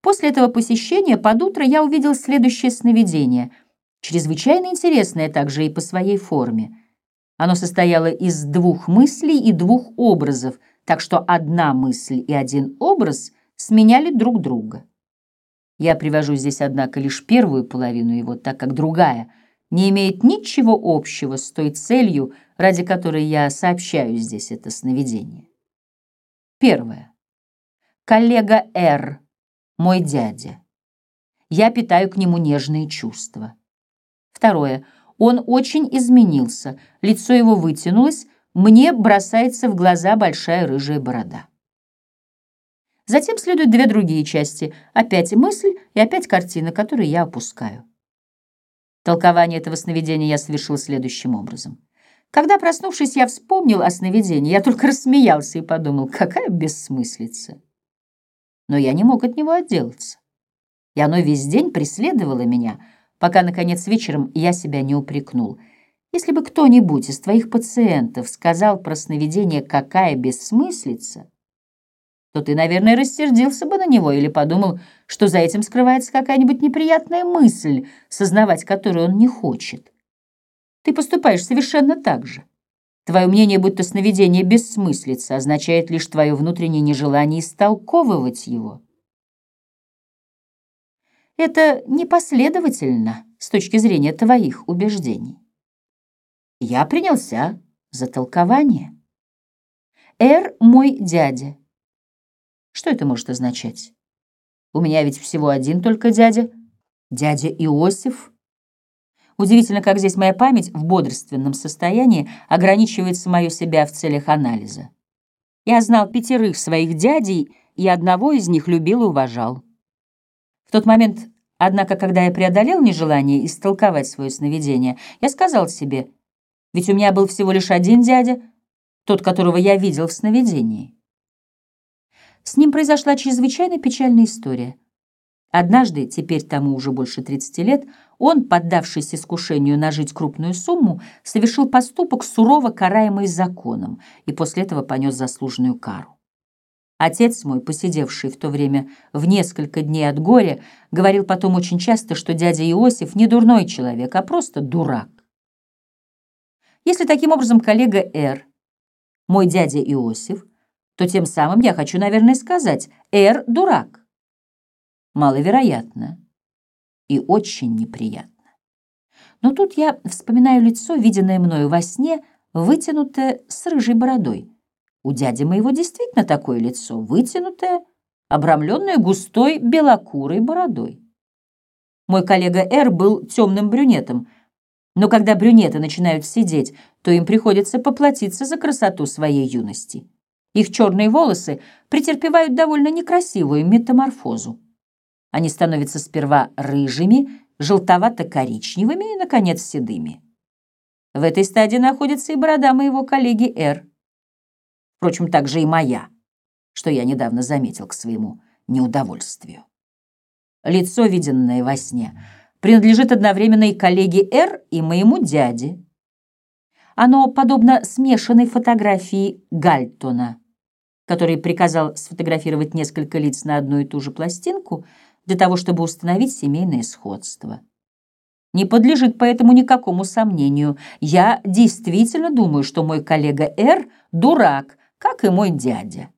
После этого посещения под утро я увидел следующее сновидение, чрезвычайно интересное также и по своей форме. Оно состояло из двух мыслей и двух образов, так что одна мысль и один образ сменяли друг друга. Я привожу здесь, однако, лишь первую половину его, так как другая не имеет ничего общего с той целью, ради которой я сообщаю здесь это сновидение. Первое. Коллега Р мой дядя. Я питаю к нему нежные чувства. Второе. Он очень изменился, лицо его вытянулось, мне бросается в глаза большая рыжая борода. Затем следуют две другие части. Опять мысль и опять картина, которую я опускаю. Толкование этого сновидения я совершил следующим образом. Когда, проснувшись, я вспомнил о сновидении, я только рассмеялся и подумал, какая бессмыслица но я не мог от него отделаться. И оно весь день преследовало меня, пока, наконец, вечером я себя не упрекнул. Если бы кто-нибудь из твоих пациентов сказал про сновидение «какая бессмыслица», то ты, наверное, рассердился бы на него или подумал, что за этим скрывается какая-нибудь неприятная мысль, сознавать которую он не хочет. Ты поступаешь совершенно так же. Твое мнение, будто сновидение бессмыслица, означает лишь твое внутреннее нежелание истолковывать его. Это непоследовательно с точки зрения твоих убеждений. Я принялся за толкование. «Эр — мой дядя». Что это может означать? У меня ведь всего один только дядя. Дядя Иосиф — Удивительно, как здесь моя память в бодрственном состоянии ограничивает самую себя в целях анализа. Я знал пятерых своих дядей, и одного из них любил и уважал. В тот момент, однако, когда я преодолел нежелание истолковать свое сновидение, я сказал себе, ведь у меня был всего лишь один дядя, тот, которого я видел в сновидении. С ним произошла чрезвычайно печальная история — Однажды, теперь тому уже больше 30 лет, он, поддавшись искушению нажить крупную сумму, совершил поступок, сурово караемый законом, и после этого понес заслуженную кару. Отец мой, посидевший в то время в несколько дней от горя, говорил потом очень часто, что дядя Иосиф не дурной человек, а просто дурак. Если таким образом коллега Р, мой дядя Иосиф, то тем самым я хочу, наверное, сказать, Р дурак маловероятно и очень неприятно. Но тут я вспоминаю лицо, виденное мною во сне, вытянутое с рыжей бородой. У дяди моего действительно такое лицо, вытянутое, обрамленное густой белокурой бородой. Мой коллега Р был темным брюнетом, но когда брюнеты начинают сидеть, то им приходится поплатиться за красоту своей юности. Их черные волосы претерпевают довольно некрасивую метаморфозу. Они становятся сперва рыжими, желтовато-коричневыми и, наконец, седыми. В этой стадии находится и борода моего коллеги Р. Впрочем, также и моя, что я недавно заметил к своему неудовольствию. Лицо, виденное во сне, принадлежит одновременно и коллеге Р, и моему дяде. Оно подобно смешанной фотографии Гальтона, который приказал сфотографировать несколько лиц на одну и ту же пластинку — для того, чтобы установить семейное сходство. Не подлежит поэтому никакому сомнению. Я действительно думаю, что мой коллега Р – дурак, как и мой дядя.